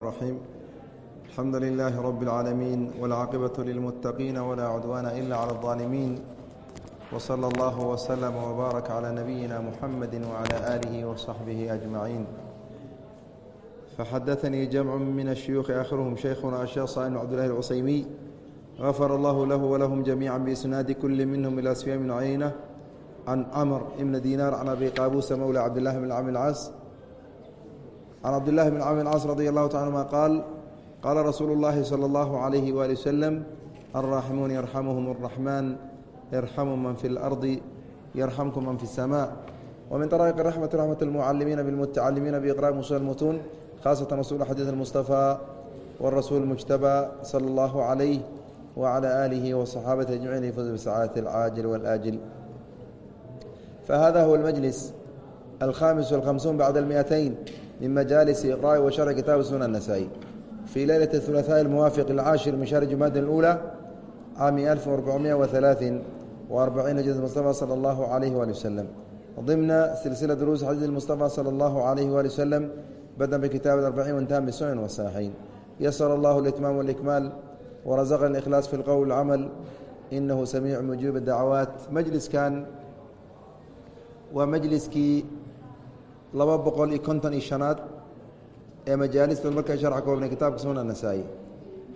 الرحيم الحمد لله رب العالمين والعاقبة للمتقين ولا عدوان إلا على الظالمين وصلى الله وسلم وبارك على نبينا محمد وعلى آله وصحبه أجمعين فحدثني جمع من الشيوخ آخرهم شيخنا الشيخ صالح بن عبد الله العصيمي غفر الله له ولهم جميعا بإسناد كل منهم إلى سفيان بن عيينة عن عمر بن دينار عن أبي قابوس مولى عبد الله بن عم العاص can cabdillahi bn camr caas radi allahu taala anuma qaal qaala rasuulu اllahi salى اllahu عalayhi waali waslem alraaximuun yarxamuhum اraxmaan yarxamu man fi اlardi yarxamkum man fi الsma wmin طrائq raxmati raxmat اlmucalimiina bاlmutacalimiina biiqraء musul mutuun khaasatan rasul xadiid اlmustafى wاrasuul mujtabى salى اllahu عalayh wعalى aalihi وصaxaabati ajmaciin yfuz bsacaadati اlcaajil wاlaajil fahada huwa اlmajlis alkhamis wاlhamsuun bacda اlmiئatayn min majaalis iqraءi wa sharci kitaab suna الnasaa-i fii leylaة الثulaثاء المuwaafiq الcaashir min shahri jumaad الأulى caami ألف وarبعمiئة وaثaلaaثin وarبaciina juz mصطفى slى اllah عalيh wali wsلم ضمna silsila duruus xadiid المصطفى slى اllah عalيh wali wsلم bada bkitaab الأربعين وانتهى bsunan وsaaxiin ysر اllah الإتmام والإكmaal وraزqna الإkhlاص fi اlqowl الcmل inahu samiic mujiib الdacwaat majliskan waa majliskii laba boqol iyo konton iyo shanaad ee majaalista marka sharx koobna kitaabka sunan nasaa-i.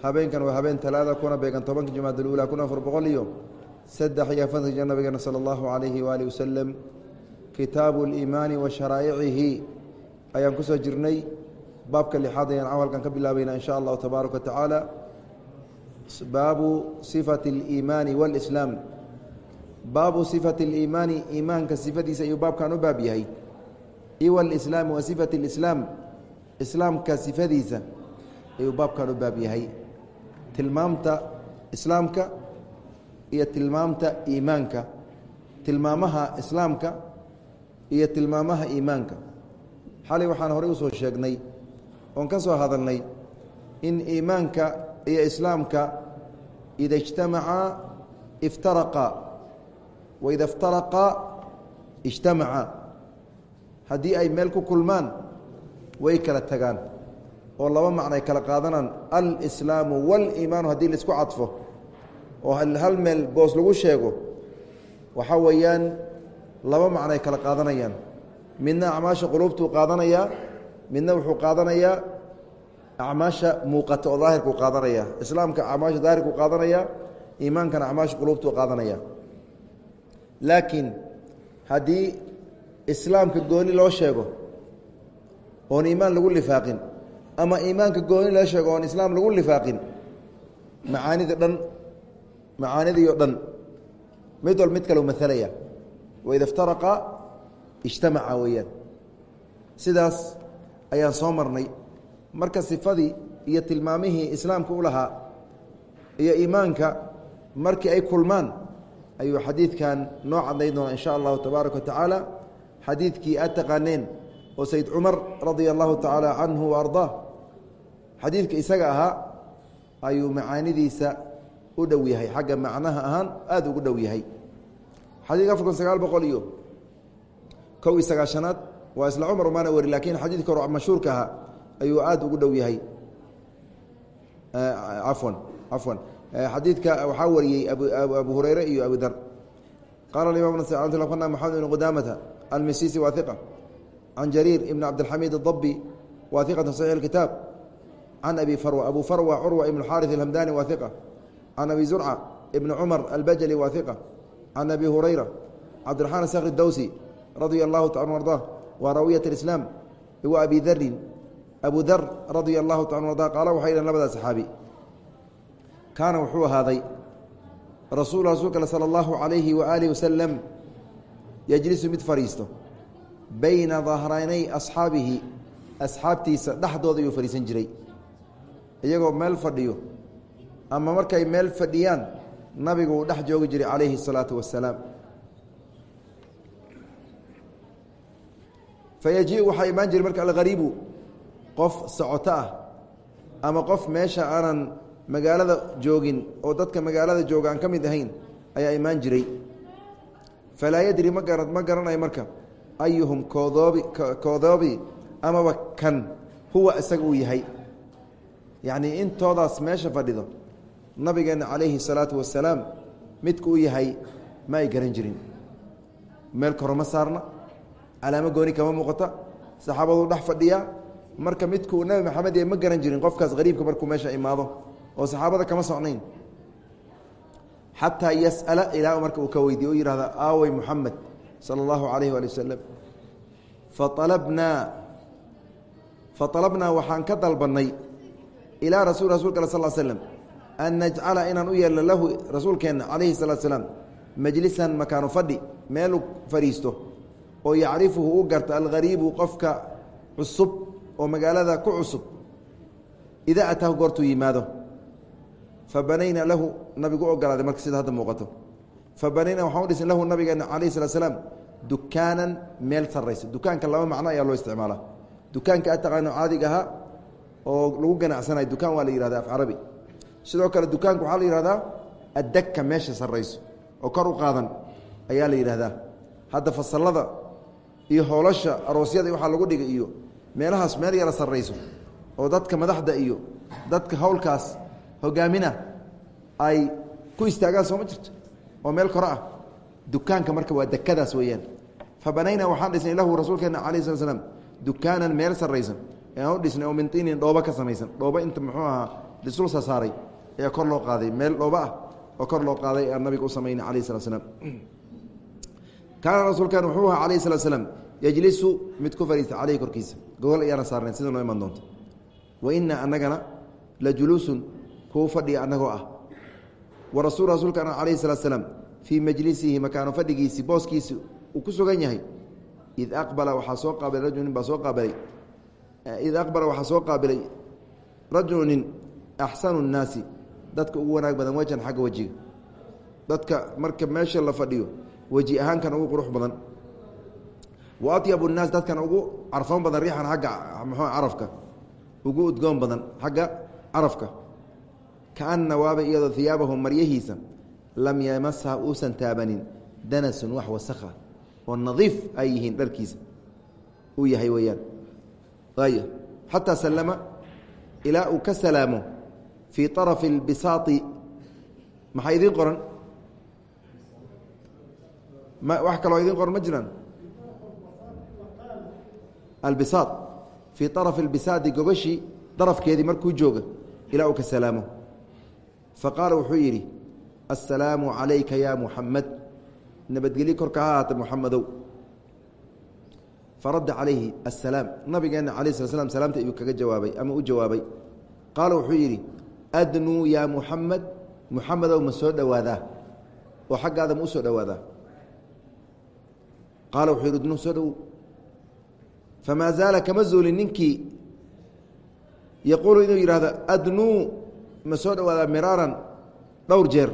Habeenkan waa habeen talaada kuna beegan tobanka jumcadalula kun afar boqol iyo saddex iyo afartanka jir nabigeena sala allahu calayhi waaalih wasalam kitaabu liimaani wa sharaa'icihi ayaan ku soo jirnay. Baabka lixaad ayaan cawalkan ka bilaabayna insha allahu tabaaraka watacaala baabu sifati liimaani walislaam. Baabu sifati liimaani iimaanka sifadiisa ayuu baabkan u baab yahay iw alislaam wa sifati اlislaam islaamka sifadiisa ayuu baabkan u baab yahay tilmaamta islaamka iyo tilmaamta iimaanka tilmaamaha islaamka iyo tilmaamaha iimaanka xalay waxaan horey usoo sheegnay oon ka soo hadalnay in iimaanka iyo islaamka ida اجtamacaa iftaraqa waida اftaraqa اجtamaca haddii ay meel ku kulmaan way kala tagaan. oo laba macno ay kala qaadanaan alslaamu wاliimaanu haddii la isku cadfo oo hal meel boos lagu sheego waxaa weeyaan laba macno ay kala qaadanayaan. midna acmaasha quluubtuu qaadanayaa midna wuxuu qaadanayaa acmaasha muuqata oo daahirkuu qaadanaya. islaamka acmaasha daahirkuu qaadanaya iimaankana acmaasha quluubtuu qaadanaya. laakiin haddii islaamka gooni loo sheego oon iimaan lagu lifaaqin ama iimaanka gooni loo sheego oon islaam lagu lifaaqin macaanida dhan macaanidii o dhan. Mid wal mid kale u masalaya waida iftaraqa ijtamaca weeyaan. Sidaas ayaan soo marnay. Marka sifadii iyo tilmaamihii islaamka u lahaa iyo iimaanka markii ay kulmaan ayuu xadiidkan noo caddayn doonaa in sha allahu tabaaraka wa tacaala xadiidkii aad taqaaneen oo sayd cumar radia allahu tacaala canhu wa xadiidka isaga ahaa ayuu macaanidiisa u dhow yahay xagga macnaha ahaan aada ugu dhow yahay. Xadiidka afar kun sagaal boqol iyo kow iyo sagaashanaad waa isla cumar umaana weri lakiin xadiidka hor mashhuurka ahaa ayuu aada ugu dhow yahay. Cafwan cafwan xadiidka waxaa wariyey abu hureyre iyo abu dar. Qala imam na maxamed ibn qudamata almisisi wa iqa can jariir ibn cabdilxamiid اdabi wa iqat saxix kitaab can abi farwa abu farwa curwa ibn xaari اhamdani wa iqa can abi zurca ibn cumar albajli wa iqa can abi hurayra cabdiraxmaan sakri dawsi radia allahu taala arda wa raawiyat islaam wa abi darin abu dar radia allahu taala arda qaala waxay dhaheen labada saxaabi kaana wuxuu ahaaday rasul rasuulka salى اllahu عalayhi waaalih yejlisu mid fadhiisto bayna dahranay asxaabihi asxaabtiisa dhexdooda ayuu fadhiisan jiray. Iyagoo meel fadhiyo ama markay meel fadhiyaan nabigu uu dhex joogi jiray calayhi الsalaatu wasalaam fayaji waxaa imaan jiray marka alghariibu qof socoto ah ama qof meesha aanan magaalada joogin oo dadka magaalada jooga aan ka mid ahayn ayaa imaan jiray falaa yadri ma ma garanayo marka ayuhum koodoobi koodoobi amaba kan huwa isaga uu yahay yacnii intoodaas meesha fadhido nabigeenna calayhi salaatu wasalaam midku u yahay ma ay garan jirin meel koroma saarna calaamo gooni kama muuqata saxaabadu dhex fadhiyaa marka midkuu nabi maxamed ma garan jirin qofkaas hariibka markuu meesha imaado oo saxaabada kama socnayn xataa yas'ala ilaa marka uu ka weydiye u yihahda aawey muxamed sala allahu calayhi waali wasalam faalabnaa faطalabnaa waxaan ka dalbannay ilaa rasul rasulka al sal slm an najcala inaan u yeelno lahu rasuulkeenna calayhi salatu slaam majlisan makaanu fadhi meelu fadhiisto oo yacrifuhu u garta alghariibu qofka cusub oo magaalada ku cusub idaa ataahu goortuu yimaado fa banayna lahu nabigu ogolaaday marka sida hadda muuqato. Fa banayna waxaan u dhisin lahu nabigeena calayhi salat slaam dukaanan meel sarraysa. Dukaanka laba macno ayaa loo isticmaalaa. Dukaanka ataqaano caadiga ahaa oo lagu ganacsanayo dukaan waa la yihahda af carabi. Sidoo kale dukaanka waxaa la yihahdaa addagka meesha sarrayso oo kor u qaadan ayaa la yidhahdaa. Hadda fasalada iyo hoolasha aroosyada waxaa lagu dhigay iyo meelahaas meel yara sarrayso oo dadka madaxda iyo dadka howlkaas hogaamina ay ku istaagaan soo ma jirto? Oo meel kore ah. Dukaanka marka waa dekadaas weeyaan. Fa banayna waxaan dhisnay lahu rasuulkeena calayi slat slam dukaanan meel sarraysan. Eaan u dhisnay oo min tiinin dhooba ka samaysan. Dhooba inta muxuu ahaa lisul sasaaray ayaa kor loo qaaday. Meel dhooba ah oo kor loo qaaday aan nabiga u samaynay alayh slat slam kaana rasuulkan wuxuu ahaa alayh slat slam yejlisu mid ku fadhiista caleyhi korkiisa. Gogol ayaana saarnayn sida noo iman doonto wa ina annagana la juluusun kuu fadhiya annagoo ah. Wa rasul rasuulkana calayhi salaat slaam fii majlisihi makaano fadhigiisi booskiisi uu ku sugan yahay. Id aqbala waxaa soo qaabilay rajulu nin baa soo qaabilay. Id aqbala waxaa soo qaabilay rajulu nin axsanu nnaasi. Dadka ugu wanaag badan wejan xagga wejiga. Dadka marka meesha la fadhiyo weji ahaankan ugu qurux badan. Wa atyabu nnaas dadkan ugu carfoon badan riixan xagga mxuu carafka. Ugu udgoon badan xagga carafka kaana waaba iyadoo iyaabahu maryahiisa lam yamasha uusan taabanin. Danasun wax wasakha oo nadiif ay yihiin dharkiisa. Uu yahay weyaan xataa salama ilaa uu ka salaamo fii arafi اbisaai maxaa idiin qoran? Wax kaloo idiin qoran ma jiraan? Abisa fii arafi اbisaadi gogashii darafkeedii markuu jooga ilaa uu ka salaamo faqaala wuxuu yidhi assalaamu calayka ya muxamed nabadgelyo korka ha ahaata muxamedow faradda calayhi assalaam. Nabigeenna alayh slat slam salaamta ayuu kaga jawaabay ama u jawaabay. Qaala wuxuu yidhi adnuu yaa muxamed muxamedow ma soo dhowaadaa oo xaggaada ma u soo dhowaadaa qaala wuxuu yidhi adnuu soo dhowow famaa zaala kama zuulin ninkii? Yaquulu inuu yidhahdo adnuu ma soo dhowaadaa miraaran dhowr jeer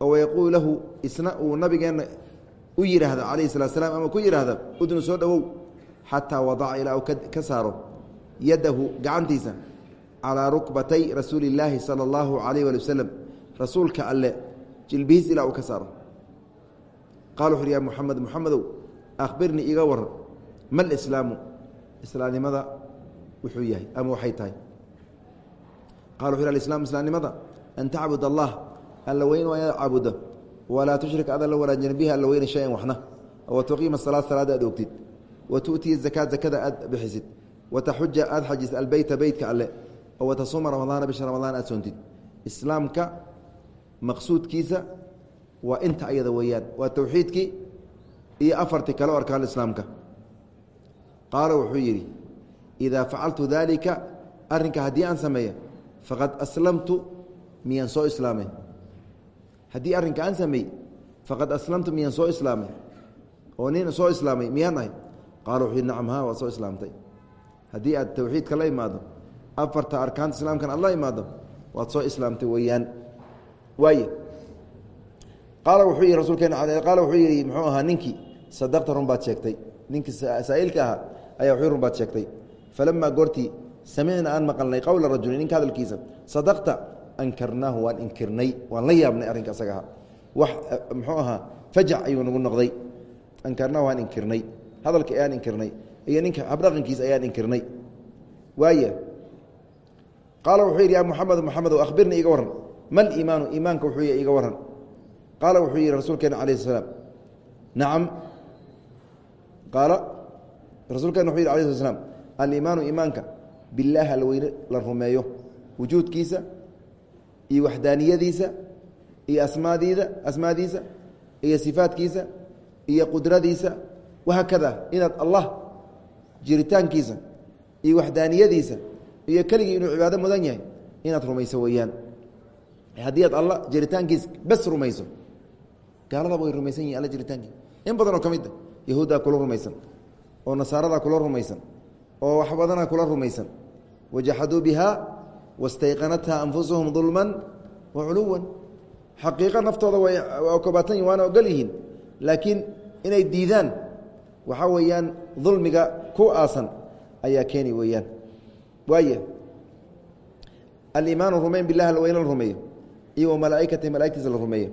oo wayaquulu lahu isna uu nabigeenna u yidhaahda calayhi salat slam ama ku yidhaahda udnu soo dhowow xataa wadaca ilaa uu ka saaro yadahu gacantiisa calaa rukbatay rasuuli illaahi sala allahu calayh waali wasalam rasuulka alle jilbihiis ilaa uu ka saaro. Qala wuxu uhi ya muxamed muxamedow akhbirnii iga waran ma lislaamu islaamnimada yahay ama waxay tahay islaam islaamnimada an tacbud allah alla weyn waa inaad caabudo walaa tushrik adan la wanaajina bihi alla weyna shayan waxna wa tuqiima salaad salaada aad ogtid wa tu'tiya zakaad zakada aad bixisid wa taxuja aad xajisid albeyta beytka alle oo wa tasuuma ramadaana bisha ramadaan aad soontid islaamka maqsuudkiisa waa inta ayada weeyaan waa towxiidkii iyo afartii kale o arkaan islaamka qaala wuxuu yidhi idaa facaltu daalika arrinka haddii aan sameeya faqad aslamtu miyaan soo islaamay. Haddii arrinka aan sameey faqad aslamtu miyaan soo islaamay. Oo nin soo islaamay miyaan ahay? Qaala wuxuu nacam ha waad soo islaamtay. Haddii aad towxiidka la imaado afarta arkaanta islaamkan aad la imaado waad soo islaamtay weeyaan. Waaye qaala wuxuu yihi rasuulkeena qaala wuxuu yidhi muxuu ahaa ninkii sadaqta run baad sheegtay. Ninkii saa'ilka ahaa ayaa wuxuu run baad sheegtay. Falamaa goortii samicna aan maqalnay qowla rajuli ninka hadalkiisa sadaqta ankarnaahu waan inkirnay. Waan la yaabnay arrinka asaga ahaa wax muxuu ahaa fajac ayuu nagu noqday. Ankarnaahu waan inkirnay. Hadalka ayaan inkirnay. Iyo ninka habdhaqankiisa ayaan inkirnay. Waaya qaala wuxuu yidhi ya muxamed muxamedow akhbirnii iga warran. Mal iimaanu iimaanka wuxuu iga warran. Qaala wuxuu yidhi rasuulkeena alayh salaam. Nacam. Qaala rasuulkeena wuxuu yidhi alayh sl aliimaanu iimaanka bilaah alweyne la rumeeyo. Wujuudkiisa iyo waxdaaniyadiisa iyo asmaadiida asmaadiisa iyo sifaadkiisa iyo qudradiisa. Wahaakada inaad allah jiritaankiisa iyo waxdaaniyadiisa iyo keligii inuu cibaado mudan yahay inaad rumayso weeyaan. Haddii aad alla jiritaankiisa bes rumayso gaaladaba way rumaysan yihiin alla jiritaankiisa in badanoo ka mid a yahuuddaa kula rumaysan oo nasaaradaa kula rumaysan oo wax badanaa kula rumaysan wajaxaduu biha wastayqanatha anfusuhum dulman wa culuwan xaqiiqo naftooda way kobaatan waana ogol yihiin laakiin inay diidaan waxaa weeyaan dulmiga ku aasan ayaa keeni weeyaan waaya aliimaanu rumayn bilah alweyne la rumeeyo iyo wa malaaikati malaaigtiisa la rumeeyo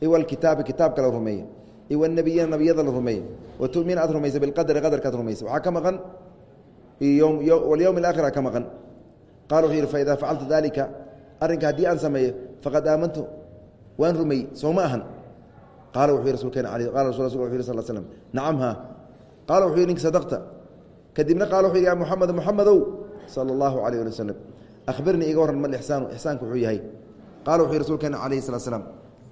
iyo walkitaabi kitaabka la rumeeyo iyo wanebiyina nabiyada la rumeeyo wa tumin aad rumaysa bilqadri qadarkaad rumaysa waxaa ka maqan walyowm alaakhira ka maqan. Qala wuxuu yidhi faidaa facaltu dalika arrinka haddii aan sameeyo faqad aamantu waan rumey soo ma ahan. Qaala wuxuu rasuulkeena al qala rasul wuxu yh sal slm nacam haa. Qaala wuxuu yidhi ninka sadaqta. Kadibna qaala wuxu yidhi ya muxamed muxamedow sala allahu alayh ali waslem akhbirnii iga warran mal ixsaanu ixsaanku wuxuu yahay. Qala wuxu yhi rasuulkeena calayhi salaa slam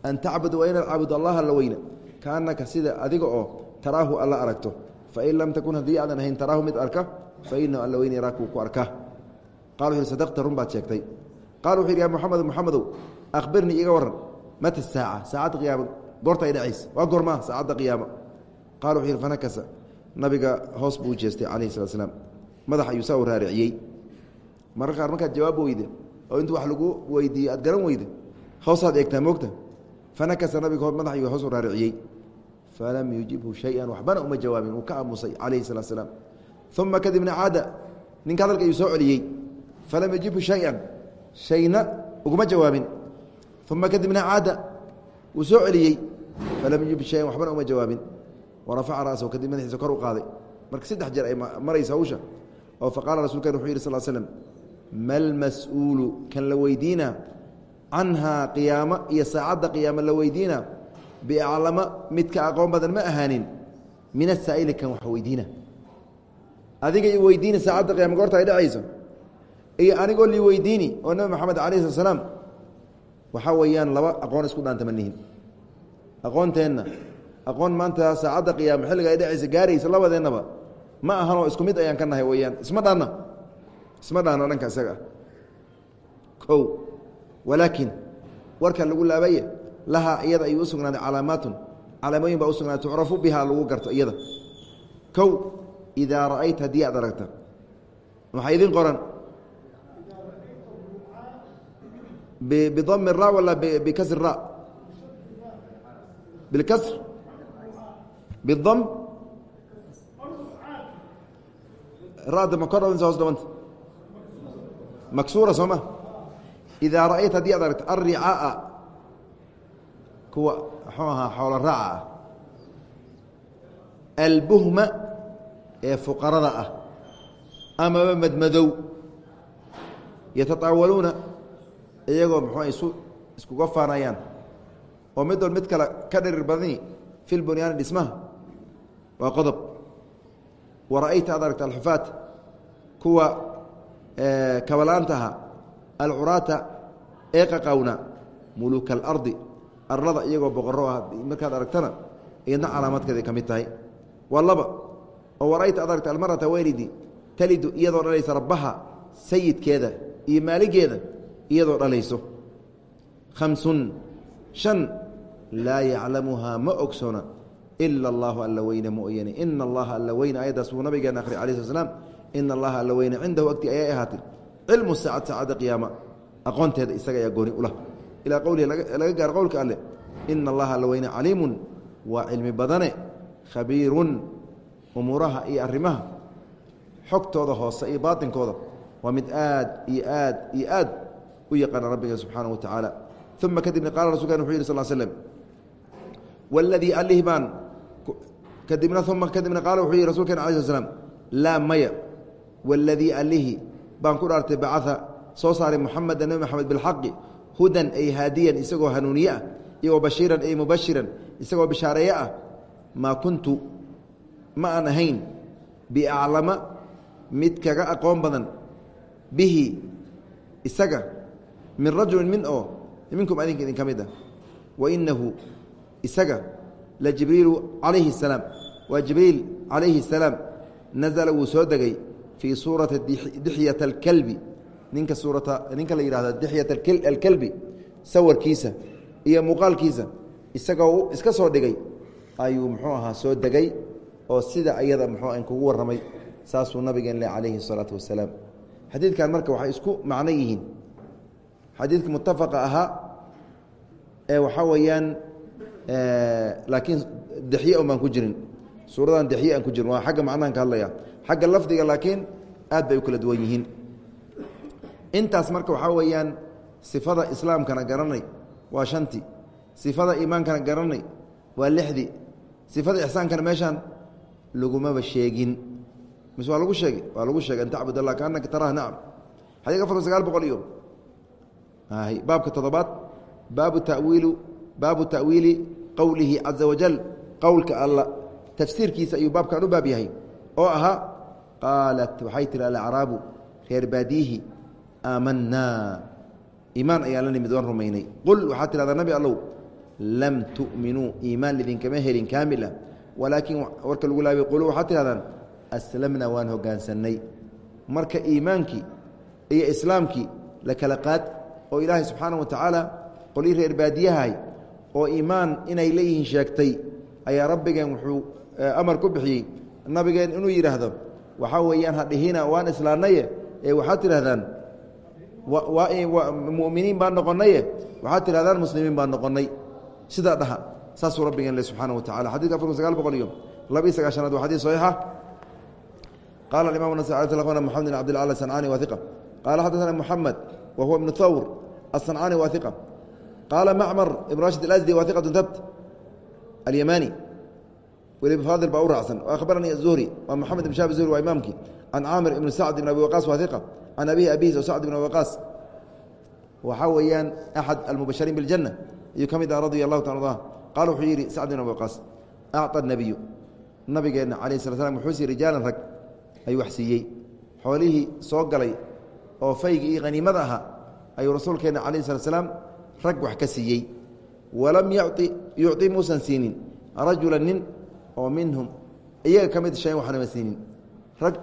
an tacbudu waa inaad caabudo allaha alla weyne kaanaka sida adiga oo taraahu alla aragto. Fain lam takun haddii aadan ahayn taraahu mid arka fainahu alla weyne yaraakuu ku arka qala wuxu sadaqta run baad sheegtay qala wuxu yidhi ya muxamed muxamedow akhbirnii iga warran mata saaca saacadda qiyaama goorta ay waa goormaa saacadda qiyaama qala wuxuu yidhi fanakasa nabiga hoos buu jeestay calayhi salat slaam madax ayuu saa u raariciyey mararka qaar markaad jawaab weyde oo intuu wax lagu weydiiye aad garan weyde hoosaad eegtaa moogta fanakasa nabiga madax ayuu hoos u raariciyey falam yujibhu shay-an waxbana uma jawaabin wuu ka aamusay calayhi salat slaam uma kadibna caada ninka hadalka ayuu soo celiyey falam yujibhu shay-an shayna uguma jawaabin uma kadibna caada wuu soo celiyey falam yujib shayan waxbana uma jawaabin warafaca ra'sahu kadib madaxiisa kor u qaaday marka saddex jeer ay maraysa hawsha oo faqaala rasulkan wuxuu yidhi sal slm mal mas'uulu kan la weydiina canhaa qiyaamo iyo saacadda qiyaamo la weydiina biaclama midka aqoon badan ma ahaanin min asaa'ili kan wax weydiina adiga i weydiini saacadda qiyama goorta ay dhacayso. Iyo anigoo lii weydiini oo nabi maxamed alayh slat slaam waxaa weeyaan laba aqoon isku dhaanta ma nihin. Aqoonteenna aqoon maanta saacadda qiyaama xilliga ay dhacaysa gaaraysa labadeennaba ma ahanoo isku mid ayaan ka nahay weyaan isma dhaanna? Isma dhaanno dhanka isaga ah. O walaakin warka lagu laabaya lahaa iyada ayuu u sugnaaday calaamaatun. Calaamooyin baa u sugnaaday tucrafu bihaa lagu garto iyada. Kow idaa raayta haddii aad aragta waxaa idin qoran bidami ra wala bikasri ra bilkasr bidam rada ma kordhabantas hoos dhabanta maksuura soo idaa ra'ayta haddii aad aragta alricaaa kuwa mxuu ahaa xoolo raaca ee fuqarada ah amaba madmadow yatataawaluuna iyagoo muxuu iskuga faanayaan oo mid mid kale ka dhirir badani fi lbunyaani dhismaha waa qodob. Wa ra'ayta ad aragta alxufaat kuwa kabalaanta aha alcuraata ee qaqawna muluuka alardi arlada iyagoo boqoro ah markaad aragtana iyadna calaamaadkeeday ka mid tahay. Waa laba oo wara'ayta ad aragta almarata weynidi talidu iyadoo dhalaysa rabbaha sayidkeeda iyo maaligeeda iyadoo dhalayso. Khamsun shan laa yaclamuhaa ma ogsoona ila allahu alla weyne mooyane ina allaha alla weyne ayaddaas wuu nabigeena akhri alai sl slam ina allaha alla weyne cindahu agti ayay ahaatay. Cilmu saacad saacadda qiyaama aqoonteeda isaga ayaa gooni ulah ilaa qowlihi laga gaaro qowlka alleh ina allaha alla weyne caliimun waa cilmi badane khabiirun umuuraha iyo arimaha xogtooda hoose iyo baainkooda waa mid aad iyo aad iyo aad u yaqaana rabbiga subxaana wa tacaala. Uma kadibna qaala rasulkan wuxuu yih sal slm wladii alihbaan kadibna uma kadibna qaala wuxuu yihi rasulkeen ala sl laa maya waladii alihi. Baan ku dhaartay bacaa soo saaray muxameda nebi moxamed bilxaqi hudan ay haadiyan isagoo hanuuniye ah iyo wa ay mubashiran isagoo bishaareeye ah maa kuntu ma aan ahayn biaclama mid kaga aqoon badan bihi isaga min rajulin min oo minkum adinka idin ka mid ah wainahu isaga la jibriilu calayhi الsalaam waa jibriil calayhi الsalaam nazla wuu soo degay fii suurati dixyat اlkelbi ninka suurata ninka la yihahda dixyat alkelbi sawarkiisa iyo muuqaalkiisa isagoo iska soo dhigay ayuu muxuu ahaa soo degay oo sida ayada an kugu warramay saasuu nabigeen le calayhi الsalaatu wasalaam. Xadiidkan marka waxay isku macno yihiin. Xadiidka mutafaqa ahaa ee waxaa weeyaan laakiin dexye un ku jirin. Suuradan dexye aan ku jirin waa xagga macnahan ka hadlaya. Xagga lafdiga laakiin aad bay u kala duwan yihiin. Intaas marka waxaa weeyaan sifada islaamkana garanay waa shanti. Sifada iimaankana garanay waa lixdii sifada ixsaankana meeshaan lagumaba sheegin. Mise waa lagu sheegay? Waa lagu sheegay an tacbud allah kaanaka taraah nacam xadiidka afar sagaal boqol iyo baabka toddobaad. Baabu tawiilu baabu ta'wiili qowlihi caza wajal qowlka alla tafsiirkiisa ayuu baabkan u baab yahay. Oo ahaa qaalat waxay tihi alacraabu reer baadiyihi aamanaa iimaan ayaan la nimid waan rumaynay. Qul waxaad tidhahdaa nabi allow lam tu'minuu iimaan idinkama helin kaamil ah walaakiin warka lagu laabay qulu waxaad tidhahdaan aslamna waan hogaansannay marka iimaankii iyo islaamkii la kala qaad oo ilaahay subxaana wa tacaala qolii reer baadiyahay oo iimaan inay leeyihiin sheegtay ayaa rabbigeen wuxuu amar ku bixiyey. Nabigeen inuu yidhaahdo waxaa weeyaan hadhihina waan islaannaye. Ee waxaad tidhahdaan muminiin baan noqonaye waxaad tidhahdaan muslimiin baan noqonay sidaa dhaha saasuu rabbigeen le subxaana wa tacala xadidka afar kun sagaal boqol iyo laba iyo sagaashanaad waa xadis saxiixa. Qala imam na mxamed bn cabdilal asancani wahiqa qaala xaddaana muxamed wa huwa ibnu thawr asancani wahiqa qaala macmar ibn rashid alasdi wahiqatu habt alyamani. Weliba faadil baa u raacsan. Akhbaranii azuhri waa moxamed ibn shahab zuhri waa imaamkii. Can caamir ibn sacd ibn abi waqaas wahiqa can abihi abiis sacd ibn abi waqaas waxaa weeyaan axad almubashiriin biاljanna ayuu ka mid ah radia allahu ta ada qaala wuxuu yidhi sacd ibn abi waqaas acطa nabigeenna calayh sala slam wuxuu siiyey rijaalan rag ayuu wax siiyey xoolihii soo galay oo fayga iyo haniimada ahaa ayuu rasuulkeenna calayh slat slaam rag wax ka siiyey walam yai yucطi muusan siinin rajula nin oo minhum iyaga ka mid shayn waxnama siinin rag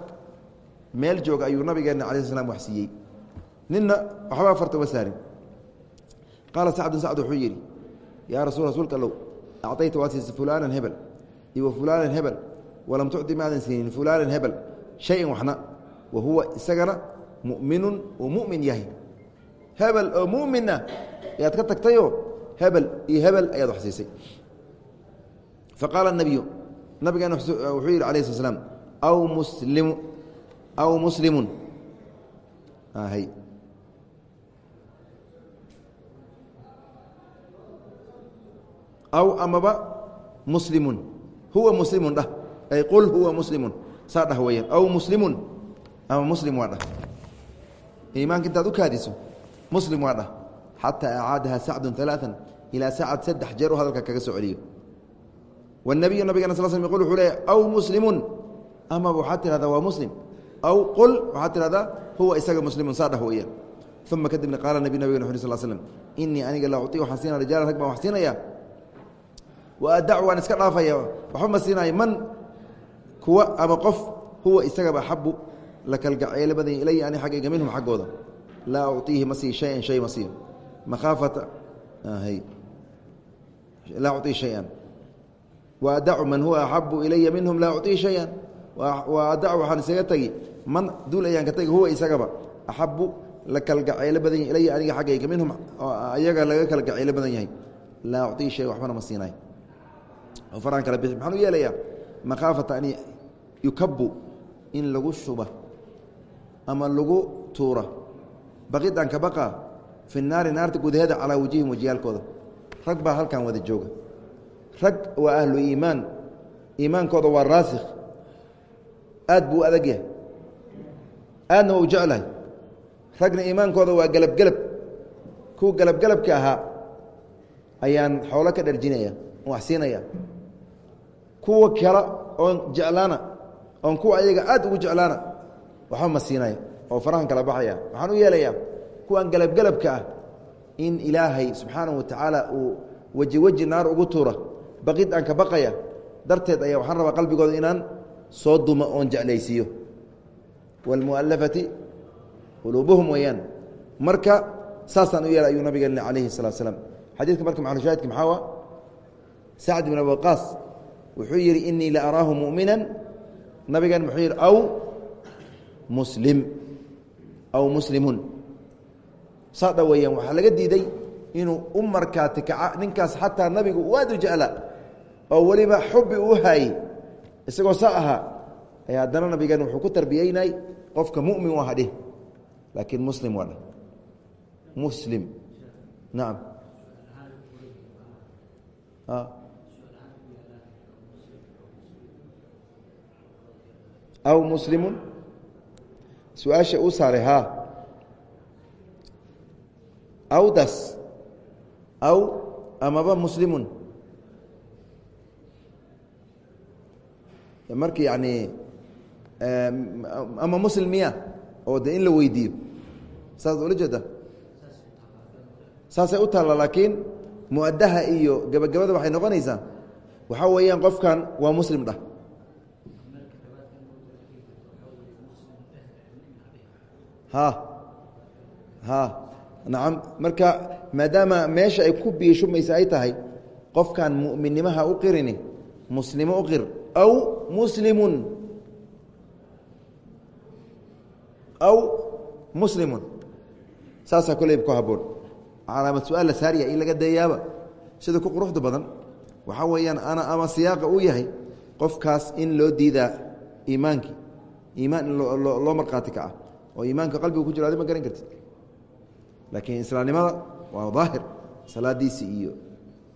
meel jooga ayuu nabigeenna cala slam wax siiyey ninna waxba afarta uma saarin qaala sacdun sacd wuxuu yidhi yaa rasul rasuulka allow acayta waad siisay fulaanan hebel iyo fulaanan hebel walam tucdi maadan siinin fulaanan hebel shayan waxna wa huwa isagana muminun uu mumin yahay hebel oo muminna ayaad ka tagtayoo hebel iyo hebel ayaad wax siisay faqaala nabiyu nabigeena wuxuu yidhi alayh sl slam aw muslimu aw muslimun aw amaba muslimun. Huwa muslimun dhah ay qul huwa muslimun. Saa dhah aw muslimun. Ama muslim waa dhah iimaanka intaad u muslim waa dhah xataa acaadaha sacdun alaaan ilaa sacad saddex u hadalka kaga soo celiyo wاnabiyu nabigana sal sl qul wuxuu leeya aw muslimun. Amaba waxaad tirahdaa waa muslim. Aw qul waxaad tirahdaa huwa isaga muslimun. Saa dhah weyaan uma kadibna qaala nabi nabigana uri sal slm inii aniga la uci waxaan siinaya rijaala rag baan wa adac waan iska dhaafaya. Waxba ma siinayo man kuwa ama qof huwa isagaba axabu la kalgaceelo badanya ilaya ani xaggayga minhum xaggooda. Laa uciihi ma sii shayan shay ma siiyo makhaafata laa ucii shayan. Wa adacu man huwa axabu ilaya minhum laa ucii shayan. Wa adacu waxaan isaga tegi man duul ayaan ka tegi huwa isagaba axabu la kalgaceelo badan yahy ilaya aniga xaggayga minhum ayaga laga kalgaceelo badan laa oo faraan kala bixi maxaan u yeelayaa makhaafata an yukabu in lagu shuba ama lagu tuura. Baqidan ka baqa fi naari naarta gudaheeda calaa wajihim wajiyaalkooda. Rag baa halkan wada jooga. Rag waa ahlu iimaan. Iimaankooda waa raasikh aad buu u adag yahay. Aadna waa u jeclahay. Ragna iimaankooda waa gelabgelab kuwa gelabgelabka ahaa ayaan xoolo ka dharjinaya wax siinaya kuwa kala oon jeclaana oon kuwa ayaga aad ugu jeclaana waxba ma siinaya oo farahan kala baxaya. Waxaan u yeelayaa kuwan galabgalabka ah in ilaahay subxaanahu watacaala uu weji weji naar ugu tuura baqid aan ka baqaya darteed ayaa waxaan rabaa qalbigooda inaan soo dumo oon jeclaysiiyo. Waalmu'alafati quluubuhum weeyaan. Marka saasaan u yeelay ayuu nabigeenna calayhi salatu slam xadiidka marka maxalushaahidka maxaa waa? Sacd bin abiqaas wuxuu yidhi inii la araahu mumina nabigeen muxuu yidhi aw muslim aw muslimun. Saa dha weeyaan waxaa laga diiday inuu u markaati kaca ninkaas xataa nabigu u u jeclaa oo weliba xubi uu haayey isagoo saa ahaa ayaa haddana nabigeen wuxuu ku tarbiyeynay qofka mumin u aha dhih laakiin muslim waa dheh muslim. Nacam aw muslimu su'aasha uu saaray haa awdaas aw amaba muslimun marka yani ama muslim miya oo de in la weydiiyo saas ula jeeda saasay u taalla laakiin muadaha iyo gebagabada waxay noqonaysaa waxaa weeyaan qofkan waa muslim dhah nacam marka maadaama meesha ay ku biishumaysa ay tahay qofkan mu'minnimaha u qirini muslimo u qir aw muslimun. Aw muslimun. Saasaa koleyb ku haboon calaamad su'aal la saariya in laga dayaaba sida ku quruxda badan waxaa weeyaan ana ama siyaaqa uu yahay qofkaas in loo diidaa iimaankii iimaan in loo markhaati kaca oo iimaanka qalbiga ku jiro adi ma garan kartid. Laakiin islaamnimada waa daahir salaadiisi iyo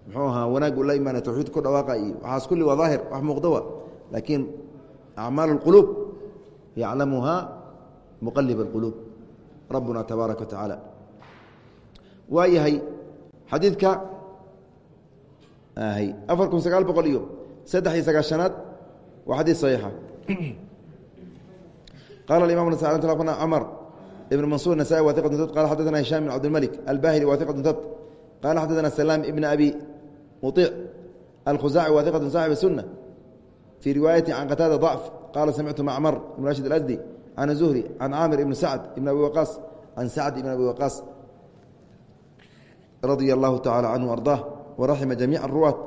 muxuu ahaa wanaag uu imaana tawxiid ku dhawaaqa iyo waxaas kulli waa daahir wax muuqdowa laakiin acmaal اlquluub yaclamuhaa muqalib اlquluub rabbuna tabaaraka watacaala waa yahay xadiidka afar kun sagaal boqol iyo saddex iyo sagaashanaad waa xadiid saxiixa qala imam cmr ibn mansur nasaي wa iqة bt qala xadana hisham bn cabdilmlik albahili wa iqة bt qala xadana salaam ibn abi muطic alkhuzaci wa iqة saxib الsunة fii riwaayati can qataada ضacf qala samictu macmar ibn rashid alasdi can zuhri can caamir ibn sacd ibn abi waqaas can sacd ibn abi waqaas radia allahu tacala canhu arضah waraxima jamiic ruwaat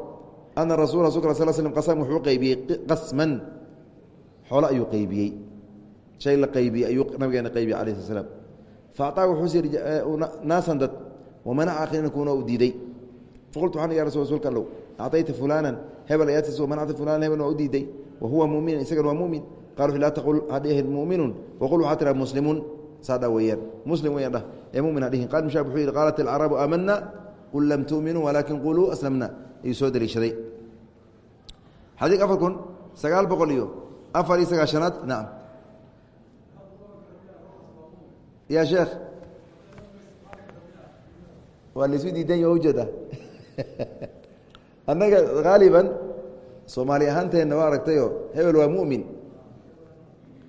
ana rasul rasulk sl slm qasam wuxuu qeybiyey qasman xoolo ayuu qeybiyey shay la qaybiyey ayuu nabigeena qaybiyey alah sl slam faacطaa wuxuu sii naasan dad wamanaca akhriina kuuna u diiday. Faqultu waxaan ya rasul rsulka allow acطayta fulaanan hebel ayaadsiis wamanacta fulanan hebel waa u diiday wa huwa mumin isagana waa mumin. Qalu laa taqul hadhihin muminun waqul waxaa tiraa muslimuun saa dha weeyaan muslim weyaan dhah ee mumin hadhihin qaal mishaab wuxuu yihi qaalat alcarabu aamana qul lam tuuminuu walaakin quluu aslamna. Ayuu soo daliishaday xadiik afar kun sagaal boqol iyo afar iyo sagaashanaad nacam ya sheekh waa laisu diidan ya ujeeda annaga haaliban soomaali ahaanteenna waa aragtayo hebel waa mumin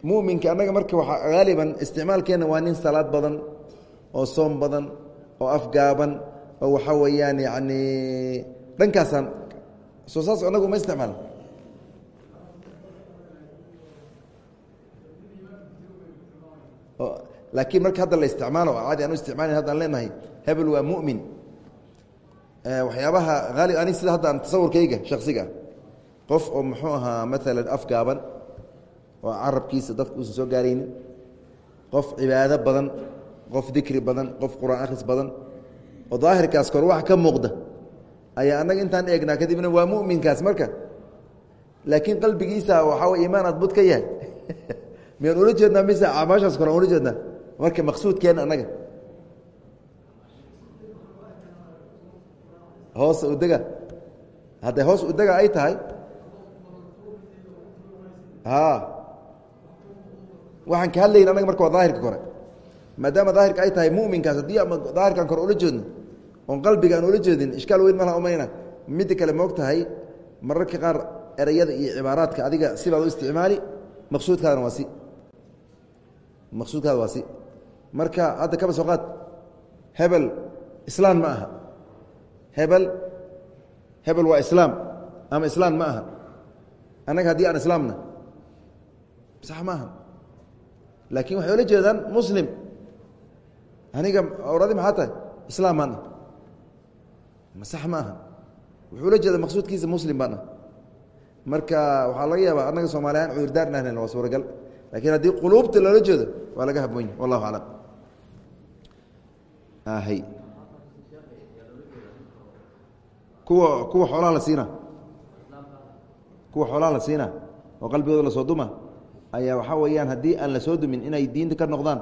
muminka annaga marka haaliban isticmaalkeenna waa nin salaad badan oo soom badan oo afgaaban oo waxaa weeyaan yani dhankaasaan. Soo saas annagu ma isticmaal laakiin marka hadda la isticmaalo caadi aan u isticmaalin haddaan leenahay hebel waa mumin. Waxyaabaha haali ani sida hadda aan tasawurkayga shaksiga qof oo muxuu ahaa maalan afgaaban oo carabkiisa dadka uusan soo gaaraynin qof cibaado badan qof dikri badan qof qur'aan akhris badan oo daahirkaas kor wax ka muuqda ayaa annaga intaan eegnaa kadibna waa muminkaas marka. Laakiin qalbigiisa waxaa way imaan aad bud ka yahay. Miyaan ula jeednaa mise acmaashaas kore aan ula jeednaa marka maqsuudkeena annaga hoos udega hadday hoos udega ay tahay? Waxaan ka hadlayna annaga marka waa daahirka kore. Maadaama daahirka ay tahay muminkaas haddii ama daahirkaan kor ula jeedno oon qalbiga aan ula jeedin ishkaal weyn malaha umayna midda kale moog tahay mararka qaar ereyada iyo cibaaraadka adiga sibaad u isticmaali maqsuudkaadana waa si. Maqsuudkaada waa si marka hadda kaba soo qaad. Hebel islaan ma aha. Hebel hebel waa islaam ama islaan ma aha. Annaga haddii aan islaamna sax ma aha. Laakiin waxay ola jeedaan muslim. Aniga oradi maxaa tahay? Islaam baan ma sax ma aha. Wuxuu la jeeda maqsuudkiisa muslim baan marka waxaa laga yaabaa annaga soomaaliyaan cudurdaar inaan waa suuragal lakiin haddii quluubta loola jeedo waa laga haboonya wallahu aclam hy kuwa kuwa xoolaha la siina. Kuwa xoolaha la siina oo qalbigooda la soo duma ayaa waxaa weeyaan haddii aan la soo dumin inay diinta ka noqdaan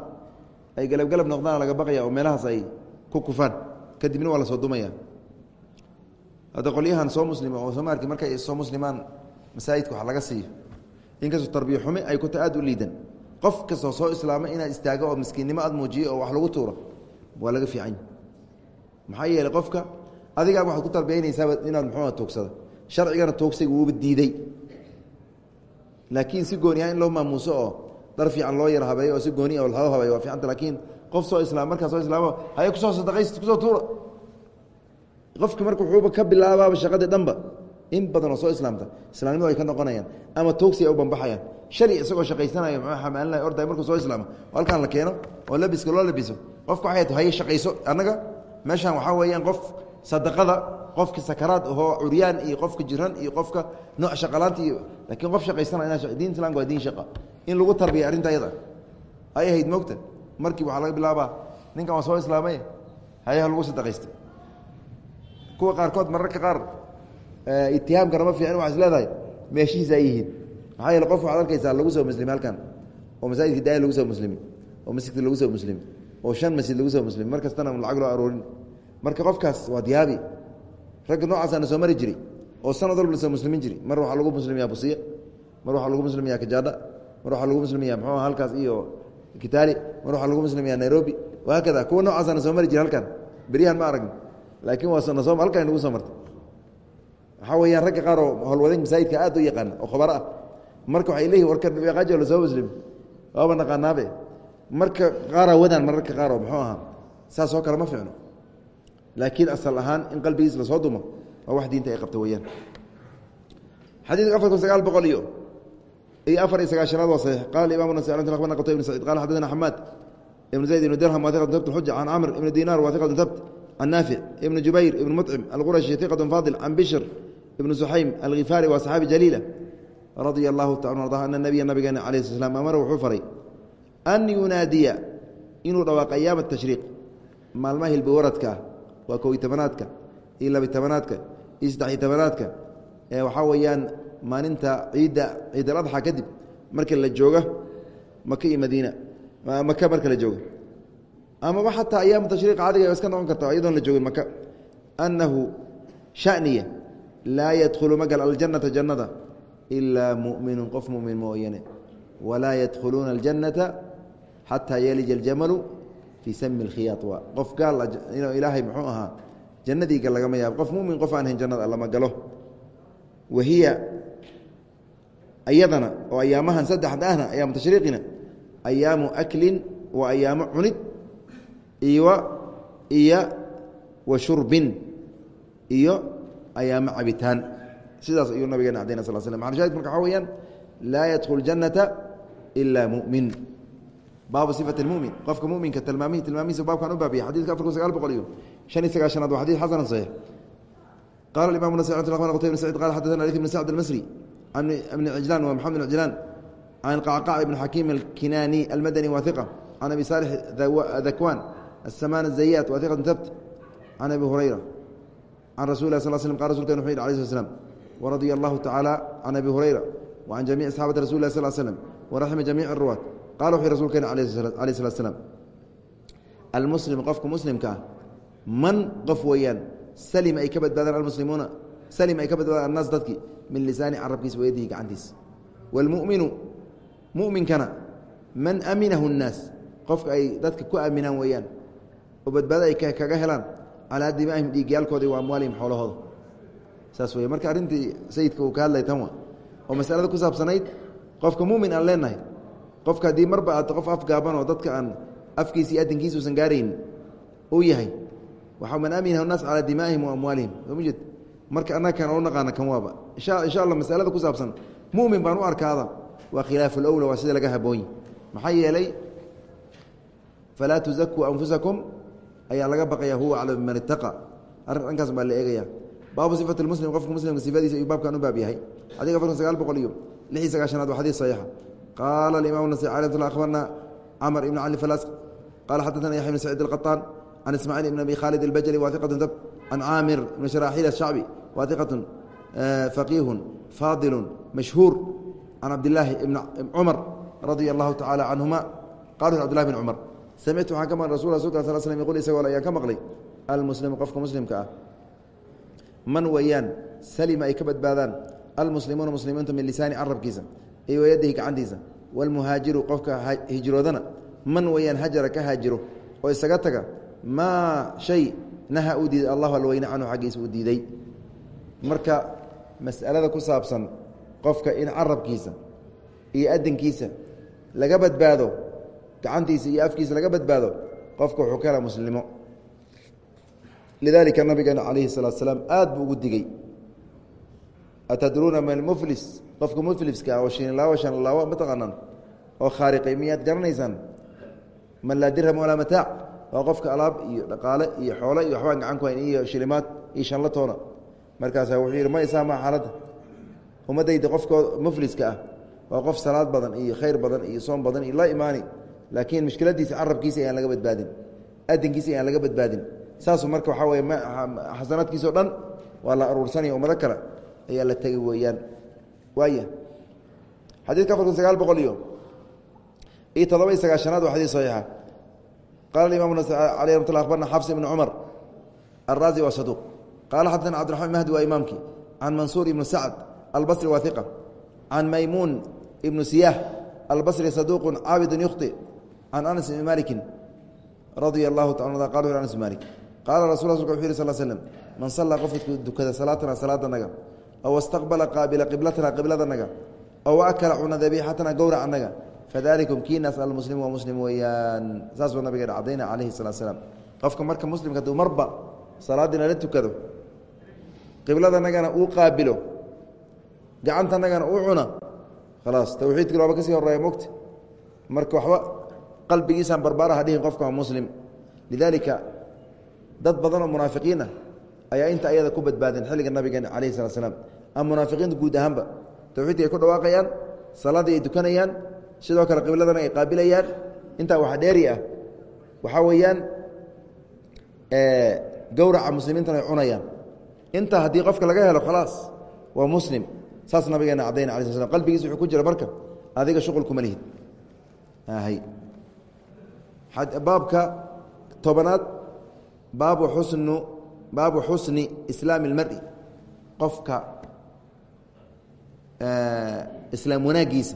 ay galabgalab noqdaan laga baqaya oo meelahaas ay ku kufaan kadibna waa la soo dumaya. Hadda qolyahan soo muslima oo soomaalki markay soo muslimaan masaajidka wax laga siiyo. Inkastoo tarbiya xumi ay kuta aad u liidan. Qof kastoo soo islaamay inaad istaago oo miskiinnimo aad muujiyo oo wax lagu tuuro waa laga fiican maxaa yeeley qofka adigaa waxaad ku tarbiyaynaysaaba inaad muxuua tuugsada sharcigana tuugsiga wuuba diiday. Laakiin si gooni ah in loo maamuuso oo dhar fiican loo yar habeeyo oo si gooni ah loo habeeyo waa fiicanta. Laakiin qof soo islaam markaa soo islaamo haya ku soo sadaqays ku soo tuura qofki marka wuxuuba ka bilaabaaba shaqadii dhanba in badan oo soo islaamta islaamnimadu ay ka noqonayaan ama tuugsi ay u bambaxayaan shali isagoo shaqaysanayo muxuu xamaalinaya orday markuu soo islaamo oo halkaan la keeno oo labiska loo labiso qofka waxay haye shaqayso annaga? Meeshaan waxaa weeyaan qof sadaqada qofka sakaraad ahoo curyaan iyo qofka jiran iyo qofka nooc shaqalaanta iyo laakiin qof shaqaysana diin islamka waa diin shaqa in lagu tarbiya arrinta ayada ay ahayd moogta? Markii waxaa laga bilaabaa ninkan waa soo islaamay? Hayaha lagu sadaqaysta kuwa qaarkood mararka qaar itihaamkana ma fiicin waa is leedahay meeshihiisa ay yihiin. Maxaa yeele qof waxaad arkaysaa lagu soo muslimi halkan. Oo masaajidka daaya lagu soo muslimi oo masjidka lagu soo muslimi oo shan masjid lagu soo muslimi mar kastana lacag loo aroorin. Marka qofkaas waa diyaabi. Ragga noocaasana soo mari jiray oo sanad walba la soo muslimin jiri. Mar waxaa lagu muslimiyaa busiya mar waxaa lagu muslimiyaa kajaadha mar waxaa lagu muslimiyaa muxuuha halkaas iyo kitaali mar waxaa lagu muslimiyaa nairobi. Wahaakada kuwa noocaasana soo mari jira halkan. Beryahan ma aragni laakiin waa sana soo halkan nagu soo martay. Waxaa weyaan ragga qaar oo howlwadeynka masaajidka aad u yaqaana oo khabaro ah. Marka waxay leeyihiin warka qaajo la soo muslim. Waaba naqaanaabe marka qaaraa wadaan mararka qaar oo muxuu ahaa saas oo kale ma fiicno. Laakiin asal ahaan in qalbigiis la soo dumo waa wax diinta ay qabta weyaan xadiidka afar kun sagaal boqol iyo iyo afar iyo sagaashanaad waa saxiix. Qala imam nas akhbarna qtay ibn sacid qala xaddathana xamaad ibn zayd ibn dirham wa hiqatu thabt xuja can camr ibn dinar wa hiqatu thabt can naafic ibn jubayr ibn muطcim alqurashi hiqatu faadil can bishr ibn suxaym alghifaari waa saxaabi jaliila radia allahu taala arda ana nabiya nabigeena alayh sl slam amara wuxuu faray an yunaadiya inuu dhawaaqo ayaama tashriiq maalmaha hilbawaradka ah waa kow iyo tobanaadka iyo labiy tobanaadka iyo saddex iyo tobanaadka ee waxaa weeyaan maalinta ciidda ciid aladxa kadib marka la jooga maka iyo madiina maka marka la jooga amaba xataa ayaamu tashriiq caadiga iska noqon karta iyadoon la joogin maka annahu shaniya laa yadkhulu magal aljannata jannada ilaa mu'minun qof mumin mooyane walaa yadkhuluuna aljannata xataa yalija aljamalu fii sami اlkhiyaad waa qof gaal inuu ilaahay muxuu ahaa jannadiiga lagama yaabo qof mumin qof aan hayn jannada lama galo wahiya ayadana oo ayaamahan saddexda ahna ayaamu tashriiqina ayaamu aklin wa ayaamo cunid iyo wa shurbin iyo ayaamo cabitaan sidaas ayuu nabigeena cadayna sal slam maal shahid marka waxaa weyaan laa yadkhul jannata ilaa mumin baabu sifati mumin qofka muminka tilmaamihi tilmaamihiisa baabkan u baabiya xadidka afar kun sagaal boqol iyo shan iyo sagaashanaad waa xadid xasan saxiix qala imam nas qtay bn sacid qala xadana ali bn sacd almasri can ibni cijlaan wa maxamed bn cijlaan can ibn xakiim alkinaani almadani wa hiqa can abi saalix dakwan asamaan azayat wa hiqat tabt can abi hurayra can rasul lah sal slm qal rasulken wuxu yidhi alay sl slam waradia allahu tacaala can abi hurayra wa can jamici asxaabati rasuli lah sal slm waraxima jamiic ruwaat qala wuxu rasulkeena alayh slat slam almuslim qofka muslimka ah man qof weeyaan salima ay ka badbaadaan almuslimuuna salima ay ka badbaadaan annaas dadki min lisaani carabkiisa wayadihi gacantiisa wاlmuminu muminkana man aminahu الnaas qofka ay dadka ku aaminaan weeyaan oo badbaado ay kaga helaan calaa dimaahim dhiigyaalkooda wa amwaalihim xoolahooda saas wey marka arrintii sayidka uu ka hadlay tan wa oo masalada ku saabsanayd qofka muumin aan leenahay qofka haddii marba aad qof afgaaban oo dadka aan afkiisa iyo adinkiisa usan gaaraynin uu yahay waxaa man aaminaha naas calaa dimaa'ihim wa amwaalihim. Soomajed marka annaga kan u naqaana kan waaba. Insha allah masalada ku saabsan mumin baan u arkaada waa khilaafu lowla waa sida laga haboonyi maxaa yeelay falaa tuzakuu anfusakum ayaa laga baqaya huwa aclam biman ittaqa. Arrin dhankaas baa la eegaya baabu sifati muslim qofka muslimka sifadiisa ayuu baabkan u baab yahay. Xadiga afartan sagaal boqol iyo lix iyo sagaashanaad waa xadiis qaala alimam nasai alay tla akhbarna camr ibn cali falas qala xaddatana yaxya ibn saciid alqaطaan can ismaaciil ibn abi khaalid albajali wahiqatu dab can caamir ibn sharaaxiil ashacbi wahiqatu faqiihun faadilu mashhuur can cabdilaahi ibn cumar radia allahu tacala canhuma qala cbdillahi bn cumar samictu waxaan ka rasul rasulka sal slm yqul isagoo ayaan ka maqlay almuslimu qofka muslimka ah man weeyaan salima ay ka badbaadaan almuslimuuna muslimiintu min lisaani carabkiisa iyo gacantiisa. Wاlmuhaajiru qofka hijroodana man weeyaan hajara ka haajiro oo isaga taga maa shay naha uu diiday allahu alweyne canhu xaggiisa uu diiday. Marka mas'alada ku saabsan qofka in carabkiisa iyo adinkiisa laga badbaado gacantiisa iyo afkiisa laga badbaado qofka wuxuu ka hela muslimo lidalika nabigeena calayhi salaatu salaam aad buu ugu digey atadruuna man muflis qofka mufliska ah oo shinilaawo shanlaawo mataqaanaan oo khaariqay miyaad garanaysaan? Man laa dirham walaa mataac? Waa qofka alaab iyo dhaqaale iyo xoole iyo waxbaan gacan ku hayn iyo shilimaad iyo shanlatoona markaasa wuxuu yidhi ma isaama xaaladda ummaddayda qofkoo mufliska ah. Waa qof salaad badan iyo khayr badan iyo soom badan iyo la imaani. Laakiin mushkiladiisa carabkiisa ayaan laga badbaadin. Adinkiisa ayaan laga badbaadin. Saasu marka waxaa weye xasanaadkiisao dhan waa la aruursanaya ummado kale. Ayaa la tegi weeyaan waaya xadiidka afartan sagaal boqol iyo iyo todoba iyo sagaashanaad waa xadiis saxiixa. Qala imam aley ramat lla abarna xafs ibn cumar alraazi waa saduuq qaala xadana cabdiraxman mahdi waa imaamkii can mansuur ibnu sacd albasri waa iqa can maymuun ibnu siyaah albasri saduuqu caabidun yukhطi can anas ibni maliki radia allahu taala qal anas bn malik qaala rasul rasulka wuxu yih sal slm man sallaa qofka dukada salaatana salaadanaga aw istaqbala qaabila qiblatana qibladanaga aw akala cuna dabiixatana gowrac anaga fadalikum kiinaas almuslim waa muslim weeyaan saasuu nabigeena cadayna calayhi salatu slaam qofka marka muslimka haduu marba salaadiina la tukado qibladanagana uu qaabilo gacantanagana uu cuna khalaas tawxiidki looba ka sii horreeya mogta marka waxba qalbigiisaan barbaaraha dhihin qofka waa muslim lidaalika dad badan oo munaafiqiin ah ayaa inta ayada ku badbaadeen xilliga nabigeena calayhi salat slaam ama munaafiqiinta guud ahaanba tawxiidka ay ku dhawaaqayaan salaadii ay dukanayaan sidoo kale qibladana ay qaabilayaan. Intaa waxa dheeri ah waxaa weeyaan gowraca muslimiintana ay cunayaan. Intaa haddii qofka laga helo khalaas waa muslim. Saas nabigeena cadayna ala sl slam qalbigiisa wuxuu ku jira marka adiga shuqul kuma lihid. Baabka tobanaad baabu xusnu baabu xusni islaami اlmari qofka islaam wanaagiisa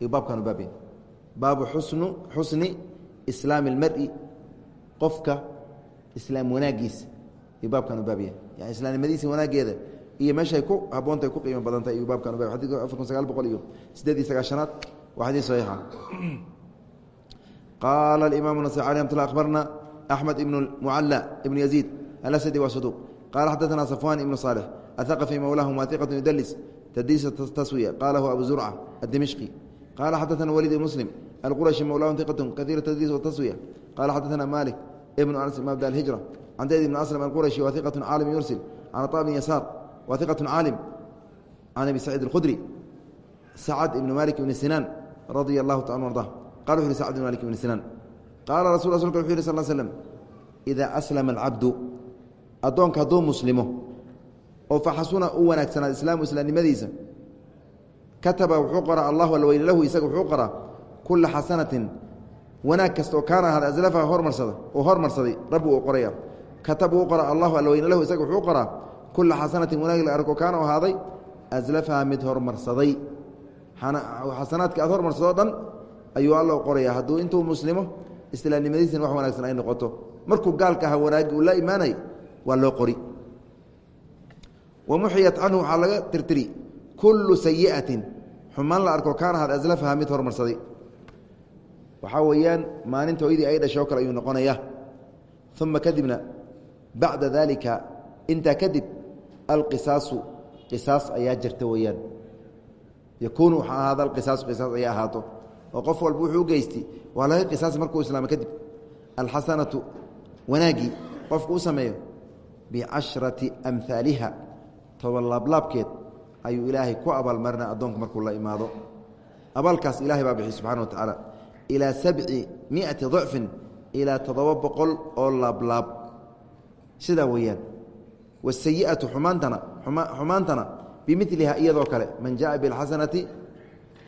ayuu baabkan u baabya baabu xusnu xusni islaami اlmari qofka islaam wanaagiisa ayuu baabkan u baabya yani islaamnimadiisa wanaageeda iyo meeshay ku haboontahay ku qiimo badantay ayuu baabkan u baabya xadidka afar kun sagaal boqol iyo sideed iyo sagaashanaad waa xadiis saxiixa qala imam nas alي mt abarna axmed ibn mucalى ibn yaziid alasadi waa saduuq qaala xadaanaa safwaan ibnu saalix aaqafi mawlaahum waaiqatu idlis tadiisa taswiya qaala hu abu zurca adimishqi qaala xadaana waliid muslim alqurashi mawlaahum iqatun kaiira tadiis taswiya qaala xadaana maalik ibnu anas mabda alhijra can zayd ibn aslam alqurashi waaiqatu caalim yursil can ataa bni yasaar waaiqatu caalim can abi saciid alkhudri sacad ibni malik ibni sinaan radia allahu taala arda qala wuxu hi sacad ibn malik ibni sinaan qaala rasul rsulka wuxu yih sal slm ida aslama alcabdu addoonka hadduu muslimo oo faxasuna u wanaagsanaad islaamu islaamnimadiisa kataba wuxuu qoraa allahu alweyne lahu isaga wuxuu qoraa kula xasanatin wanaag kasta oo kaana ahaada aslafaha hormarsada oo hormarsaday rabbi uu qoraya kataba uu qoraa allahu alweyne lahu isaga wuxuu qoraa kula xasanatin wanaag la arko kaana ahaaday aslafaha mid hormarsaday. Xasanaadka aad hormarsadoo dhan ayuu alla qoraya hadduu intuu muslimo islaamnimadiisina wax wanaagsan ay noqoto. Markuu gaalka aha wanaagi uu la imaanay waa loo qori. Wamuxiyat canhu waxaa laga tirtiri kullu sayi'atin xumaan la arko kaana had aslafaha mid hormarsaday. Waxaa weeyaan maalinta hoydii ay dhashoo kale ayuu noqonaya. Uma kadibna bacda daalika intaa kadib alqisaasu qisaas ayaa jirta weeyaan. Yakuunu waxaa ahaada alqisaasu qisaas ayaa ahaato. Oo qof walba wuxuu u geysti waa laga qisaas markuu islaamo kadib. Alxasanatu wanaaggii qofku u sameeyo bicashrati amhaaliha toban laablaabkeed ayuu ilaahay ku abaalmarina addoonku markuu la imaado abaalkaas ilahay baa bixi subxana wa tacaala ilaa sabci miati dicfin ilaa toddoba boqol oo laablaab sidaa weeyaan wasayi'atu xumaantana xumaantana bimiliha iyadoo kale man jaءa biاlxasanati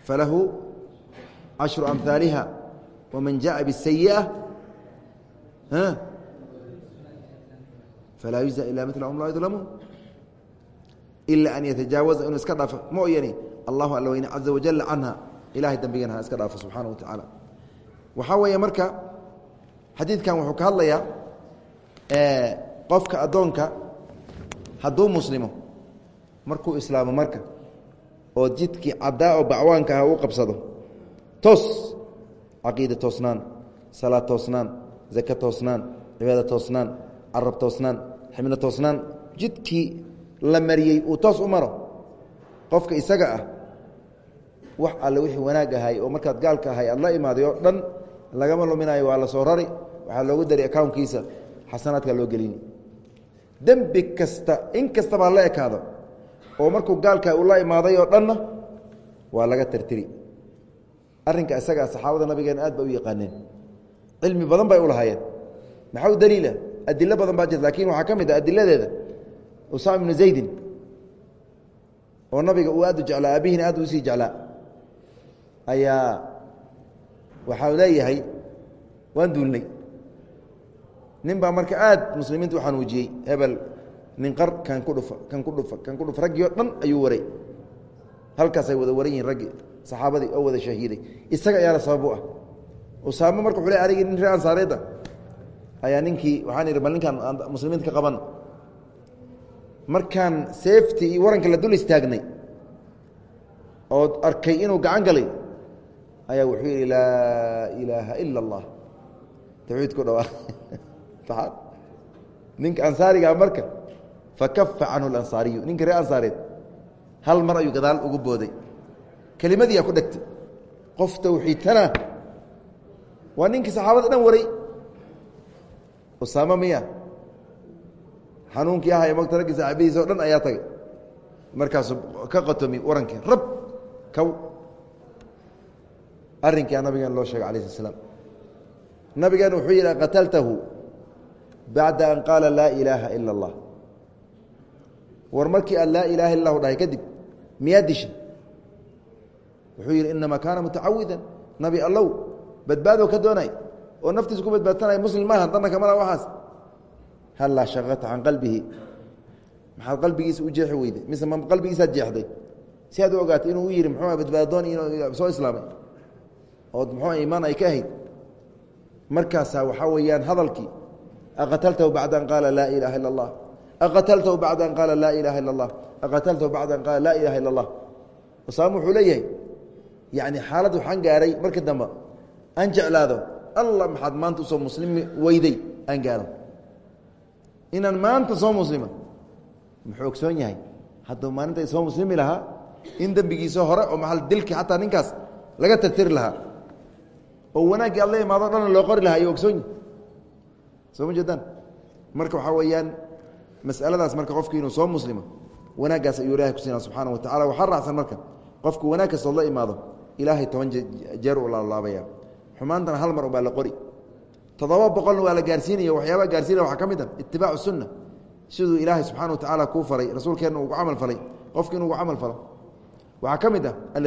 falahu cashru amhaaliha waman jaءa bالsayiئة falaa yujزى ila mil hm laa yudlamuun ila an yatajaawaza inuu iska dhaafo mooyane allahu alla weyne caza wajal canha ilahay dembigana ha iska dhaafo subxaana wa tacaala waxaa weeye marka xadiidkan wuxuu ka hadlayaa qofka addoonka hadduu muslimo markuu islaamo marka oo jidkii caddaa oo bacwaanka ah u qabsado toos caqiida toosnaan salaad toosnaan zaka toosnaan cibaada toosnaan carab toosnaan xibno toosnaan jidkii la mariyey uu toos u maro qofka isaga ah wax alle wixii wanaag ahay oo markaad gaalka ahay aad la imaaday oo dhan lagama luminayo waa la soo rari waxaa loogu dari accounkiisa xasanaadka loo gelini dembi kasta in kastaba ha la ekaado oo markuu gaalka uu la imaaday oo dhanna waa laga tirtiri. Arrinka isagaa saxaabada nabigeena aad ba u yaqaaneen. Cilmi badan bay u lahaayeen. Maxaa u daliila adilo badan baa jirta laakiin waxaa ka mid ah adiladeeda usaama ibnu zaydin oo nabiga uu aad u jeclaa aabihiina aad u sii jeclaa ayaa waxaa leeyahay waan duulnay. Nin baa marka aad muslimiinta u xanuujiyey hebel nin qar kan ku dhufa kan ku dhufa kan ku dhufa raggii oo dhan ayuu waray. Halkaasay wada waran yihiin raggii saxaabadii oo wada shahiiday. Isaga ayaana sabab u ah. Usaamo marka wuxuu le anigii nin reer ansaareedda ayaa ninkii waxaan idhi bal ninkaan muslimiinta ka qaban. Markaan seefti iyo waranka la dul istaagnay oo arkay inuu gacan galay ayaa wuxuu yidhi laa ilaaha ila اllah tawxiidku dhawaaq ninka ansaarigaa marka fakafa canhu اlansaariyu ninka reer ansaareed hal mar ayuu gadaal ugu booday. Kelimadiiyaa ku dhegtay. Qof tawxiidtana waa ninkii saxaabada dhan waray usaamo miya. Xanuunkii ahay mogta raggii o dhan ayaa tagay. Markaasuu ka qotomi warankii rab kow arrinkaa nabigeena loo sheegay alayh slat slam wuxuu yidhi qataltahu bacda an qaala laa ilaaha ila اllah war markii aad laa ilaha illa lahu dhahay kadib miyaa disha wuxuu yidhi inamaa kaana mutacawidan nabi allow badbaadoo ka doonay oo naftiisa ku badbaadsanaya muslim maaha dana kamada waaas halaa shaqata can qalbihi. Maxaad qalbigiisa u jeexi weyday? Mise ma qalbigiisaad jeexday? Si aad u ogaatay inuu u yihi mxuua badbaadoon soo islaamay. Ood muxuua iimaan ay ka ahayd? Markaasaa waxaa weeyaan hadalkii aqataltahu bacda an qaala laa ilaaha illa allah aqataltahu bacda an qaala laa ilaaha illa allah aqataltahu bacda an qaala laa ilaha illa allah usaama wuxuu leeyahay yani xaalad waxaan gaaray marka dambe aan jeclaado allah maxaad maanta u soo muslimi weyday aan gaaro inaan maanta soo muslima. Muxuu ogsoon yahay? Hadduu maalinta soo muslimi lahaa in dembigiisa hore oo maal dilki xataa ninkaas laga tirtiri lahaa. Oo wanaaggii alla imaado dhana loo qori lahaa ayuu ogsoon yahay. Soo ma jeedaan? Marka waxaa weeyaan masaladaas marka qofki inuu soo muslimo wanaaggaas ayuu ilahay kusiina subxaana wa tacala waxaa raacsan marka qofku wanaag kastood la imaado ilaahay toban jeer u laalaabaya xumaantana hal mar ubaa la qori. Toddoba boqolna waa la gaarsiinaya waxyaabaa gaarsiinaya waxaa ka mid a itibaacu sunna. Siduu ilaahay subxana wa tacaala kuu faray rasuulkeenna ugu camal falay qofki inugu camal falo. Waxaa ka mid ah